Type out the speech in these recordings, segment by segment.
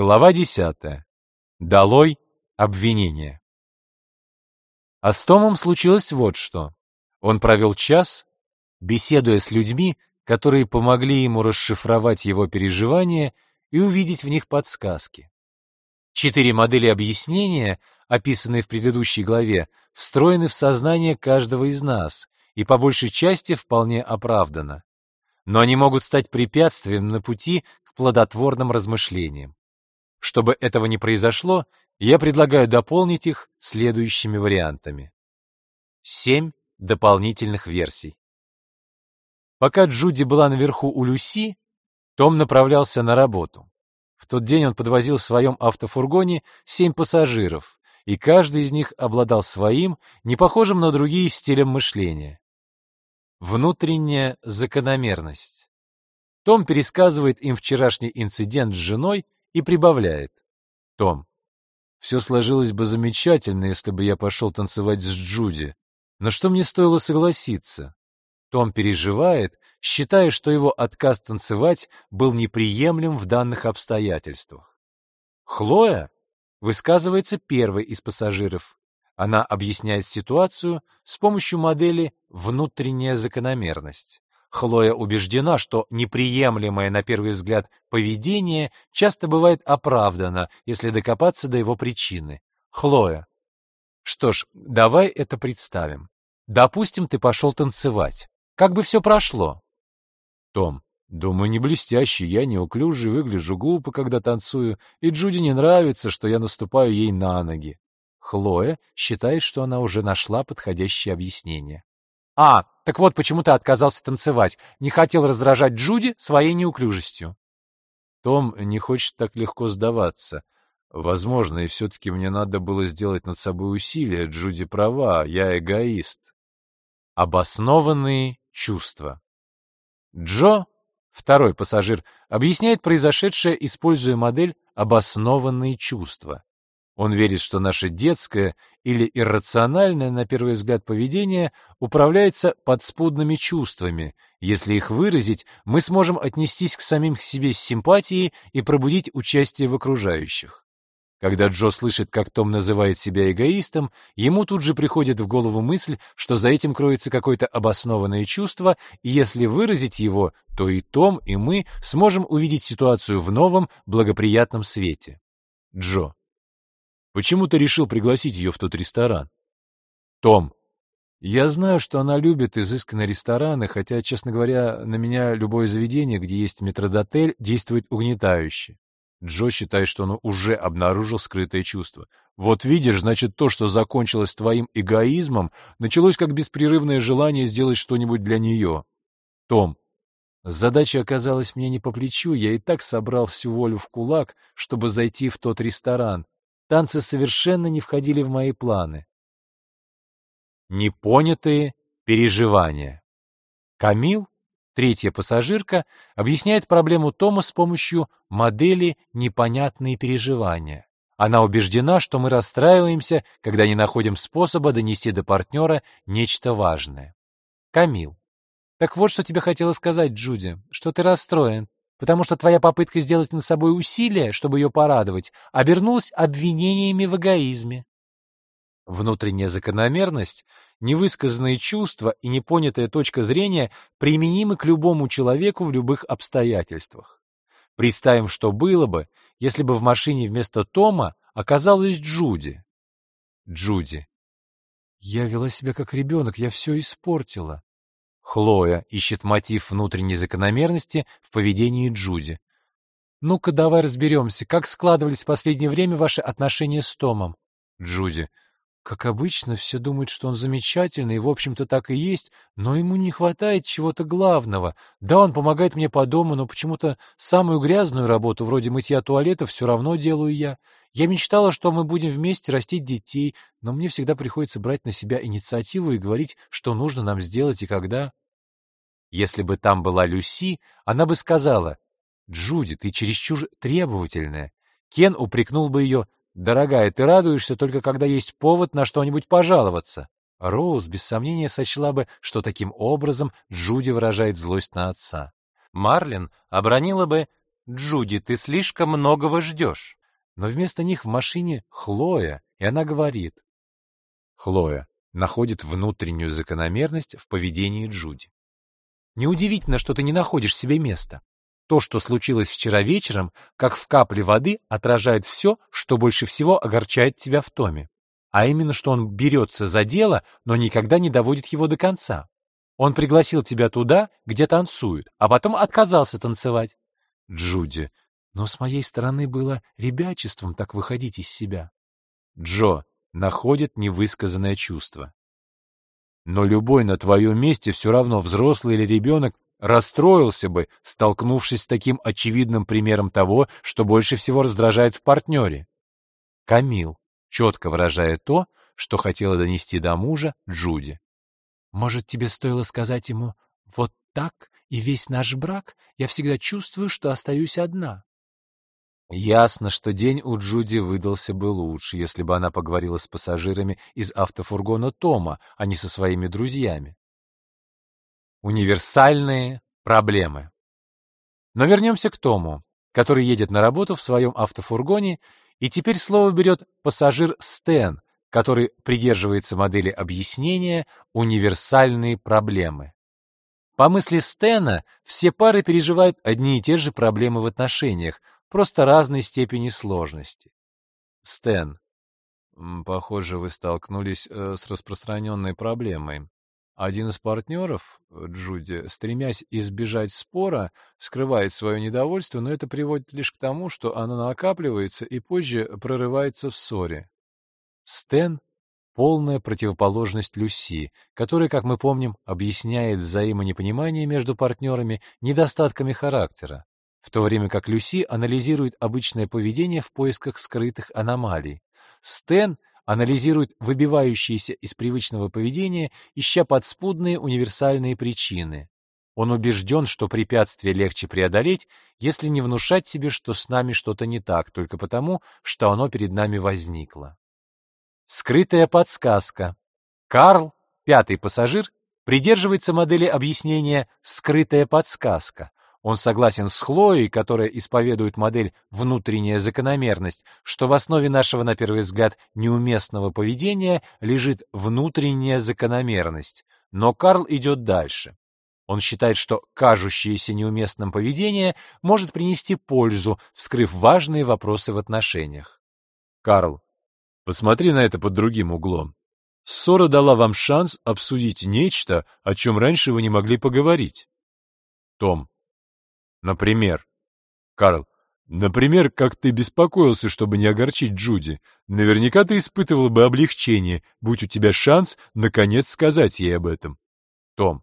Глава 10. Долой обвинение. А с Томом случилось вот что. Он провел час, беседуя с людьми, которые помогли ему расшифровать его переживания и увидеть в них подсказки. Четыре модели объяснения, описанные в предыдущей главе, встроены в сознание каждого из нас и по большей части вполне оправданы. Но они могут стать препятствием на пути к плодотворным размышлениям. Чтобы этого не произошло, я предлагаю дополнить их следующими вариантами. Семь дополнительных версий. Пока Джуди была наверху у Люси, том направлялся на работу. В тот день он подвозил в своем автофургоне семь пассажиров, и каждый из них обладал своим, не похожим на другие стилем мышления. Внутренняя закономерность. Том пересказывает им вчерашний инцидент с женой и прибавляет. Том. Все сложилось бы замечательно, если бы я пошел танцевать с Джуди. Но что мне стоило согласиться? Том переживает, считая, что его отказ танцевать был неприемлем в данных обстоятельствах. Хлоя высказывается первой из пассажиров. Она объясняет ситуацию с помощью модели «внутренняя закономерность». Хлоя убеждена, что неприемлемое на первый взгляд поведение часто бывает оправдано, если докопаться до его причины. Хлоя. Что ж, давай это представим. Допустим, ты пошел танцевать. Как бы все прошло? Том. Думаю, не блестящий, я неуклюжий, выгляжу глупо, когда танцую, и Джуди не нравится, что я наступаю ей на ноги. Хлоя считает, что она уже нашла подходящее объяснение. А, так вот почему ты отказался танцевать. Не хотел раздражать Джуди своей неуклюжестью. Том не хочет так легко сдаваться. Возможно, и все-таки мне надо было сделать над собой усилия. Джуди права, я эгоист. Обоснованные чувства. Джо, второй пассажир, объясняет произошедшее, используя модель «обоснованные чувства». Он верит, что наше детское или иррациональное, на первый взгляд, поведение управляется подспудными чувствами. Если их выразить, мы сможем отнестись к самим к себе с симпатией и пробудить участие в окружающих. Когда Джо слышит, как Том называет себя эгоистом, ему тут же приходит в голову мысль, что за этим кроется какое-то обоснованное чувство, и если выразить его, то и Том, и мы сможем увидеть ситуацию в новом, благоприятном свете. Джо. Почему ты решил пригласить ее в тот ресторан? Том. Я знаю, что она любит изысканные рестораны, хотя, честно говоря, на меня любое заведение, где есть метродотель, действует угнетающе. Джо считает, что он уже обнаружил скрытое чувство. Вот видишь, значит, то, что закончилось твоим эгоизмом, началось как беспрерывное желание сделать что-нибудь для нее. Том. Задача оказалась мне не по плечу, я и так собрал всю волю в кулак, чтобы зайти в тот ресторан. Танцы совершенно не входили в мои планы. Непонятые переживания. Камил, третья пассажирка, объясняет проблему Тома с помощью модели «непонятные переживания». Она убеждена, что мы расстраиваемся, когда не находим способа донести до партнера нечто важное. Камил. Так вот, что тебе хотела сказать Джуди, что ты расстроен потому что твоя попытка сделать над собой усилие, чтобы ее порадовать, обернулась обвинениями в эгоизме. Внутренняя закономерность, невысказанные чувства и непонятая точка зрения применимы к любому человеку в любых обстоятельствах. Представим, что было бы, если бы в машине вместо Тома оказалась Джуди. Джуди. Я вела себя как ребенок, я все испортила. Хлоя ищет мотив внутренней закономерности в поведении Джуди. «Ну-ка, давай разберемся, как складывались в последнее время ваши отношения с Томом?» Джуди. «Как обычно, все думают, что он замечательный, и, в общем-то, так и есть, но ему не хватает чего-то главного. Да, он помогает мне по дому, но почему-то самую грязную работу, вроде мытья туалета, все равно делаю я. Я мечтала, что мы будем вместе растить детей, но мне всегда приходится брать на себя инициативу и говорить, что нужно нам сделать и когда. Если бы там была Люси, она бы сказала, «Джуди, ты чересчур требовательная». Кен упрекнул бы ее, «Дорогая, ты радуешься только когда есть повод на что-нибудь пожаловаться». Роуз без сомнения сочла бы, что таким образом Джуди выражает злость на отца. Марлин обронила бы, Джуди, ты слишком многого ждешь. Но вместо них в машине Хлоя, и она говорит. Хлоя находит внутреннюю закономерность в поведении Джуди. Неудивительно, что ты не находишь себе места. То, что случилось вчера вечером, как в капле воды, отражает все, что больше всего огорчает тебя в Томе. А именно, что он берется за дело, но никогда не доводит его до конца. Он пригласил тебя туда, где танцуют, а потом отказался танцевать. Джуди, но с моей стороны было ребячеством так выходить из себя. Джо находит невысказанное чувство. Но любой на твоем месте все равно взрослый или ребенок расстроился бы, столкнувшись с таким очевидным примером того, что больше всего раздражает в партнере. Камил четко выражает то, что хотела донести до мужа Джуди. «Может, тебе стоило сказать ему «вот так» и весь наш брак я всегда чувствую, что остаюсь одна?» Ясно, что день у Джуди выдался бы лучше, если бы она поговорила с пассажирами из автофургона Тома, а не со своими друзьями. Универсальные проблемы. Но вернемся к Тому, который едет на работу в своем автофургоне, и теперь слово берет пассажир Стэн, который придерживается модели объяснения «универсальные проблемы». По мысли Стэна, все пары переживают одни и те же проблемы в отношениях, просто разной степени сложности. Стэн, похоже, вы столкнулись э, с распространенной проблемой. Один из партнеров, Джуди, стремясь избежать спора, скрывает свое недовольство, но это приводит лишь к тому, что оно накапливается и позже прорывается в ссоре. Стэн — полная противоположность Люси, которая, как мы помним, объясняет взаимонепонимание между партнерами недостатками характера, в то время как Люси анализирует обычное поведение в поисках скрытых аномалий. Стэн анализирует выбивающиеся из привычного поведения, ища подспудные универсальные причины. Он убежден, что препятствие легче преодолеть, если не внушать себе, что с нами что-то не так, только потому, что оно перед нами возникло. Скрытая подсказка. Карл, пятый пассажир, придерживается модели объяснения «скрытая подсказка», он согласен с Хлоей, которая исповедует модель «внутренняя закономерность», что в основе нашего, на первый взгляд, неуместного поведения лежит внутренняя закономерность. Но Карл идет дальше. Он считает, что кажущееся неуместным поведение может принести пользу, вскрыв важные вопросы в отношениях. Карл, посмотри на это под другим углом. Ссора дала вам шанс обсудить нечто, о чем раньше вы не могли поговорить. Том, Например. Карл. Например, как ты беспокоился, чтобы не огорчить Джуди. Наверняка ты испытывал бы облегчение, будь у тебя шанс наконец сказать ей об этом. Том.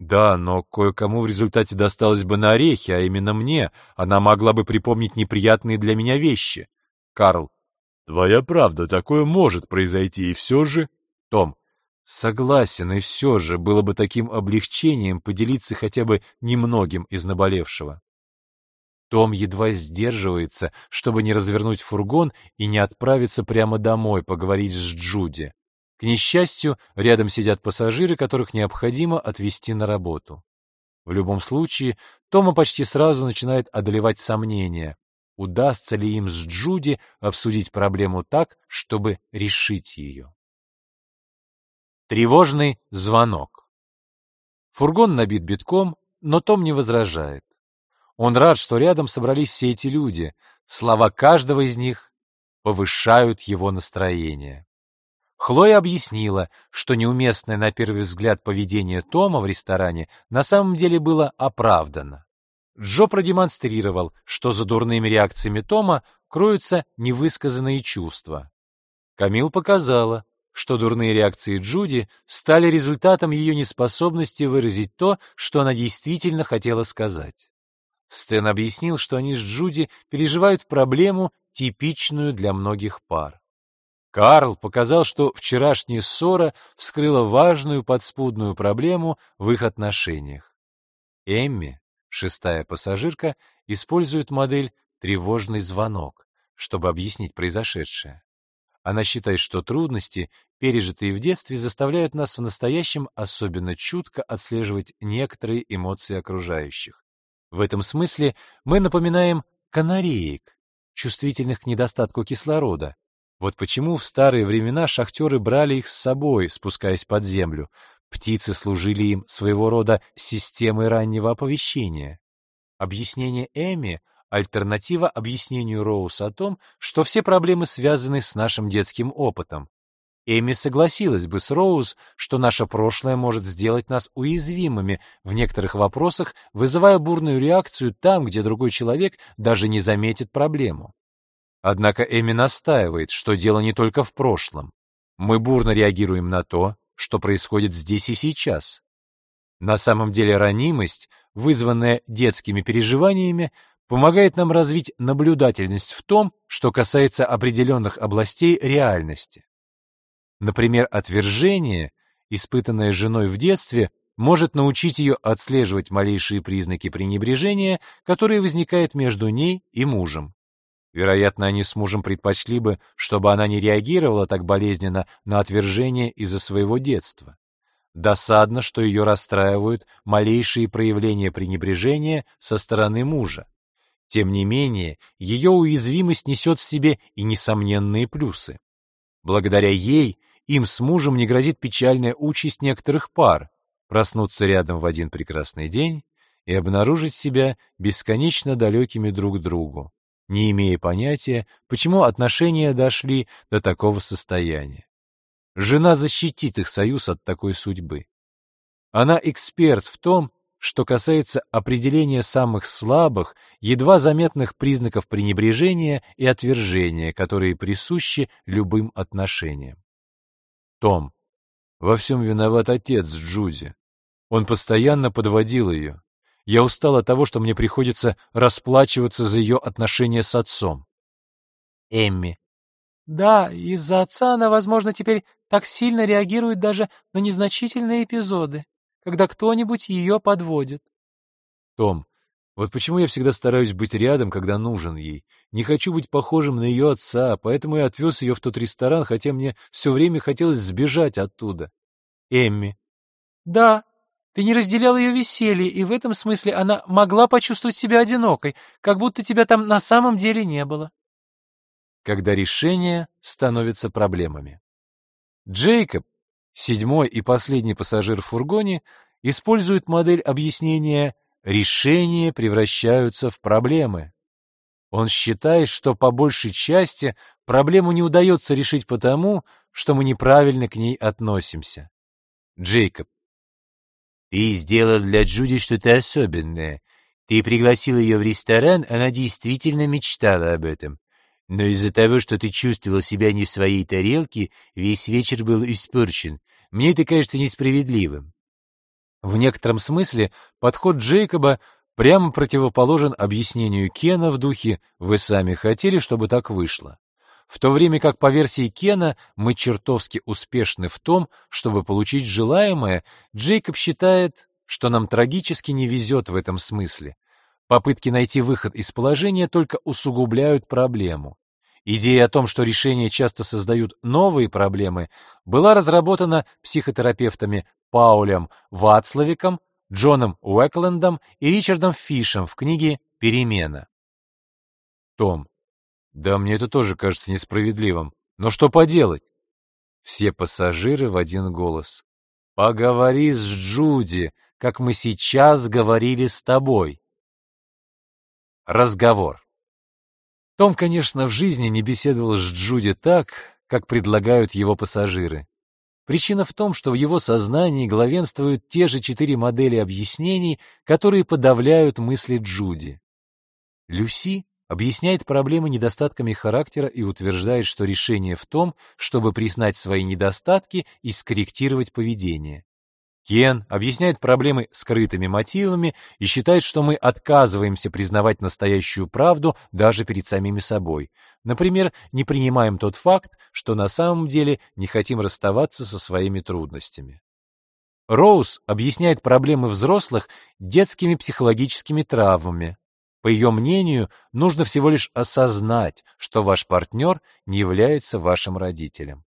Да, но кое-кому в результате досталось бы на орехи, а именно мне. Она могла бы припомнить неприятные для меня вещи. Карл. Твоя правда, такое может произойти, и все же... Том. Согласен, и все же было бы таким облегчением поделиться хотя бы немногим из наболевшего. Том едва сдерживается, чтобы не развернуть фургон и не отправиться прямо домой поговорить с Джуди. К несчастью, рядом сидят пассажиры, которых необходимо отвезти на работу. В любом случае, Тома почти сразу начинает одолевать сомнения, удастся ли им с Джуди обсудить проблему так, чтобы решить ее. Тревожный звонок. Фургон набит битком, но Том не возражает. Он рад, что рядом собрались все эти люди. Слова каждого из них повышают его настроение. Хлоя объяснила, что неуместное на первый взгляд поведение Тома в ресторане на самом деле было оправдано. Джо продемонстрировал, что за дурными реакциями Тома кроются невысказанные чувства. Камил показала, что дурные реакции Джуди стали результатом ее неспособности выразить то, что она действительно хотела сказать. Стэн объяснил, что они с Джуди переживают проблему, типичную для многих пар. Карл показал, что вчерашняя ссора вскрыла важную подспудную проблему в их отношениях. Эмми, шестая пассажирка, использует модель «тревожный звонок», чтобы объяснить произошедшее. Она считает, что трудности, пережитые в детстве, заставляют нас в настоящем особенно чутко отслеживать некоторые эмоции окружающих. В этом смысле мы напоминаем канареек, чувствительных к недостатку кислорода. Вот почему в старые времена шахтеры брали их с собой, спускаясь под землю. Птицы служили им своего рода системой раннего оповещения. Объяснение Эми — альтернатива объяснению Роуз о том, что все проблемы связаны с нашим детским опытом. Эми согласилась бы с Роуз, что наше прошлое может сделать нас уязвимыми в некоторых вопросах, вызывая бурную реакцию там, где другой человек даже не заметит проблему. Однако Эми настаивает, что дело не только в прошлом. Мы бурно реагируем на то, что происходит здесь и сейчас. На самом деле ранимость, вызванная детскими переживаниями, помогает нам развить наблюдательность в том, что касается определенных областей реальности. Например, отвержение, испытанное женой в детстве, может научить ее отслеживать малейшие признаки пренебрежения, которые возникают между ней и мужем. Вероятно, они с мужем предпочли бы, чтобы она не реагировала так болезненно на отвержение из-за своего детства. Досадно, что ее расстраивают малейшие проявления пренебрежения со стороны мужа. Тем не менее, ее уязвимость несет в себе и несомненные плюсы. Благодаря ей им с мужем не грозит печальная участь некоторых пар проснуться рядом в один прекрасный день и обнаружить себя бесконечно далекими друг другу, не имея понятия, почему отношения дошли до такого состояния. Жена защитит их союз от такой судьбы. Она эксперт в том, что касается определения самых слабых, едва заметных признаков пренебрежения и отвержения, которые присущи любым отношениям. Том. Во всем виноват отец Джуди. Он постоянно подводил ее. Я устал от того, что мне приходится расплачиваться за ее отношения с отцом. Эмми. Да, из-за отца она, возможно, теперь так сильно реагирует даже на незначительные эпизоды, когда кто-нибудь ее подводит. Том. Вот почему я всегда стараюсь быть рядом, когда нужен ей. Не хочу быть похожим на ее отца, поэтому я отвез ее в тот ресторан, хотя мне все время хотелось сбежать оттуда. Эмми. Да, ты не разделял ее веселье, и в этом смысле она могла почувствовать себя одинокой, как будто тебя там на самом деле не было. Когда решения становятся проблемами. Джейкоб, седьмой и последний пассажир в фургоне, использует модель объяснения решения превращаются в проблемы. Он считает, что по большей части проблему не удается решить потому, что мы неправильно к ней относимся. Джейкоб. Ты сделал для Джуди что-то особенное. Ты пригласил ее в ресторан, она действительно мечтала об этом. Но из-за того, что ты чувствовал себя не в своей тарелке, весь вечер был испорчен. Мне это кажется несправедливым. В некотором смысле подход Джейкоба прямо противоположен объяснению Кена в духе «вы сами хотели, чтобы так вышло». В то время как по версии Кена мы чертовски успешны в том, чтобы получить желаемое, Джейкоб считает, что нам трагически не везет в этом смысле. Попытки найти выход из положения только усугубляют проблему. Идея о том, что решения часто создают новые проблемы, была разработана психотерапевтами Паулем Вацлавиком, Джоном Уэклендом и Ричардом Фишем в книге «Перемена». Том. Да, мне это тоже кажется несправедливым. Но что поделать? Все пассажиры в один голос. Поговори с Джуди, как мы сейчас говорили с тобой. Разговор. Том, конечно, в жизни не беседовал с Джуди так, как предлагают его пассажиры. Причина в том, что в его сознании главенствуют те же четыре модели объяснений, которые подавляют мысли Джуди. Люси объясняет проблемы недостатками характера и утверждает, что решение в том, чтобы признать свои недостатки и скорректировать поведение. Кен объясняет проблемы скрытыми мотивами и считает, что мы отказываемся признавать настоящую правду даже перед самими собой. Например, не принимаем тот факт, что на самом деле не хотим расставаться со своими трудностями. Роуз объясняет проблемы взрослых детскими психологическими травмами. По ее мнению, нужно всего лишь осознать, что ваш партнер не является вашим родителем.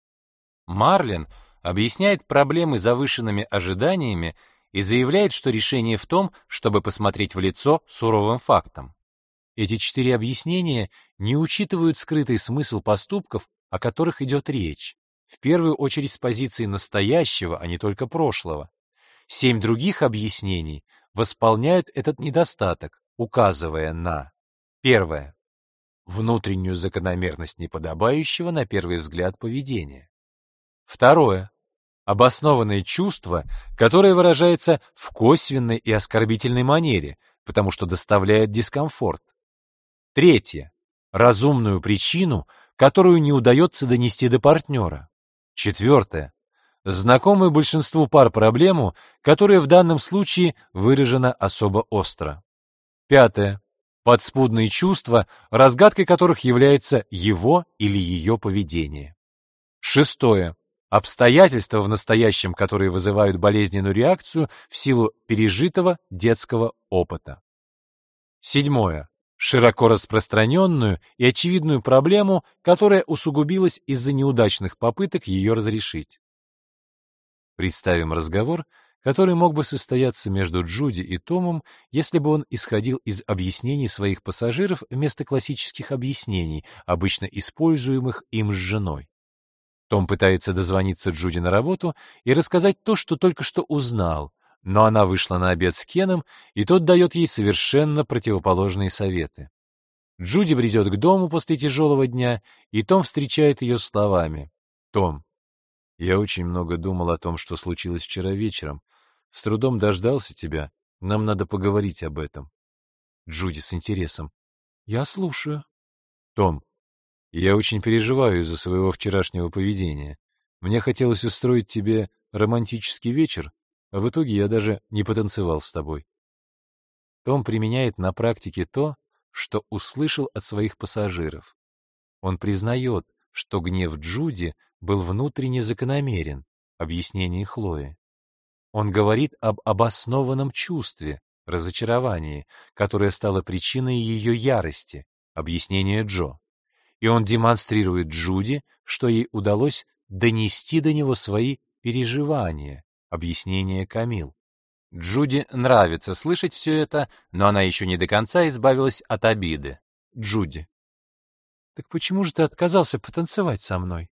Марлин объясняет проблемы завышенными ожиданиями и заявляет, что решение в том, чтобы посмотреть в лицо суровым фактам. Эти четыре объяснения не учитывают скрытый смысл поступков, о которых идет речь, в первую очередь с позиции настоящего, а не только прошлого. Семь других объяснений восполняют этот недостаток, указывая на первое внутреннюю закономерность неподобающего на первый взгляд поведения. Второе обоснованное чувство, которое выражается в косвенной и оскорбительной манере, потому что доставляет дискомфорт. Третье разумную причину, которую не удается донести до партнера. Четвертое знакомую большинству пар проблему, которая в данном случае выражена особо остро. Пятое. Подспудные чувства, разгадкой которых является его или ее поведение. Шестое. Обстоятельства в настоящем, которые вызывают болезненную реакцию в силу пережитого детского опыта. Седьмое. Широко распространенную и очевидную проблему, которая усугубилась из-за неудачных попыток ее разрешить. Представим разговор, который мог бы состояться между Джуди и Томом, если бы он исходил из объяснений своих пассажиров вместо классических объяснений, обычно используемых им с женой. Том пытается дозвониться Джуди на работу и рассказать то, что только что узнал, но она вышла на обед с Кеном, и тот дает ей совершенно противоположные советы. Джуди бредет к дому после тяжелого дня, и Том встречает ее словами. «Том, я очень много думал о том, что случилось вчера вечером. С трудом дождался тебя. Нам надо поговорить об этом. Джуди с интересом. Я слушаю. Том, я очень переживаю из-за своего вчерашнего поведения. Мне хотелось устроить тебе романтический вечер, а в итоге я даже не потанцевал с тобой. Том применяет на практике то, что услышал от своих пассажиров. Он признает, что гнев Джуди был внутренне закономерен, объяснение Хлои. Он говорит об обоснованном чувстве, разочаровании, которое стало причиной ее ярости, объяснение Джо. И он демонстрирует Джуди, что ей удалось донести до него свои переживания, объяснение Камил. Джуди нравится слышать все это, но она еще не до конца избавилась от обиды. Джуди. «Так почему же ты отказался потанцевать со мной?»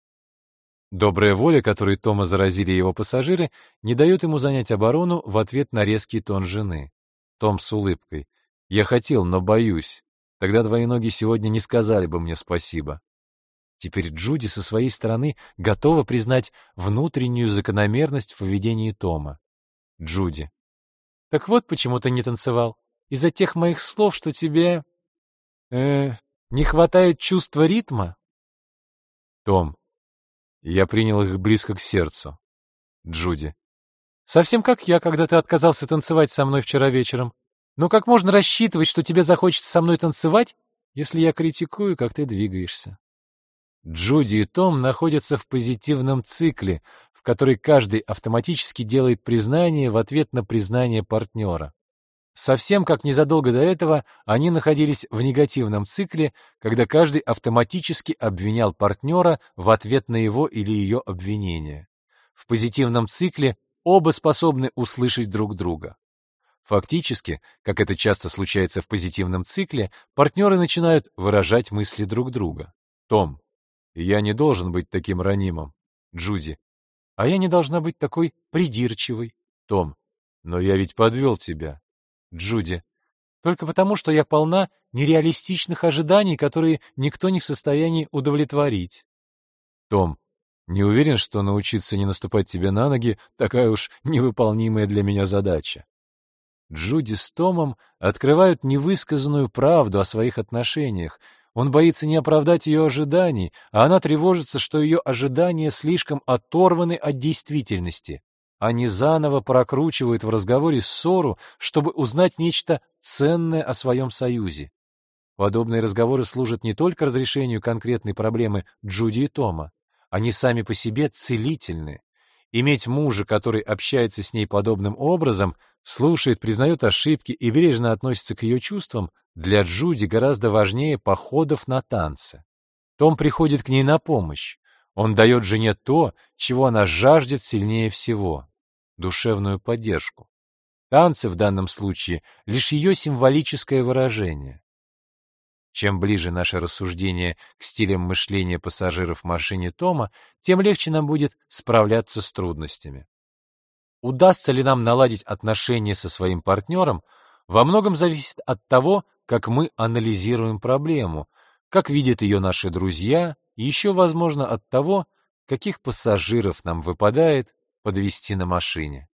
Добрая воля, которой Тома заразили его пассажиры, не дает ему занять оборону в ответ на резкий тон жены. Том с улыбкой. «Я хотел, но боюсь. Тогда твои ноги сегодня не сказали бы мне спасибо». Теперь Джуди со своей стороны готова признать внутреннюю закономерность в поведении Тома. Джуди. «Так вот почему ты не танцевал. Из-за тех моих слов, что тебе... э не хватает чувства ритма?» Том. Я принял их близко к сердцу. Джуди. Совсем как я, когда ты отказался танцевать со мной вчера вечером. Но как можно рассчитывать, что тебе захочется со мной танцевать, если я критикую, как ты двигаешься? Джуди и Том находятся в позитивном цикле, в который каждый автоматически делает признание в ответ на признание партнера. Совсем как незадолго до этого они находились в негативном цикле, когда каждый автоматически обвинял партнера в ответ на его или ее обвинение. В позитивном цикле оба способны услышать друг друга. Фактически, как это часто случается в позитивном цикле, партнеры начинают выражать мысли друг друга. Том, я не должен быть таким ранимым. Джуди, а я не должна быть такой придирчивой. Том, но я ведь подвел тебя. Джуди. Только потому, что я полна нереалистичных ожиданий, которые никто не в состоянии удовлетворить. Том, не уверен, что научиться не наступать тебе на ноги такая уж невыполнимая для меня задача. Джуди с Томом открывают невысказанную правду о своих отношениях. Он боится не оправдать ее ожиданий, а она тревожится, что ее ожидания слишком оторваны от действительности. Они заново прокручивают в разговоре ссору, чтобы узнать нечто ценное о своем союзе. Подобные разговоры служат не только разрешению конкретной проблемы Джуди и Тома, они сами по себе целительны. Иметь мужа, который общается с ней подобным образом, слушает, признает ошибки и бережно относится к ее чувствам, для Джуди гораздо важнее походов на танцы. Том приходит к ней на помощь. Он дает жене то, чего она жаждет сильнее всего — душевную поддержку. Танцы в данном случае — лишь ее символическое выражение. Чем ближе наше рассуждение к стилям мышления пассажиров в машине Тома, тем легче нам будет справляться с трудностями. Удастся ли нам наладить отношения со своим партнером, во многом зависит от того, как мы анализируем проблему, как видят ее наши друзья, и еще, возможно, от того, каких пассажиров нам выпадает подвести на машине.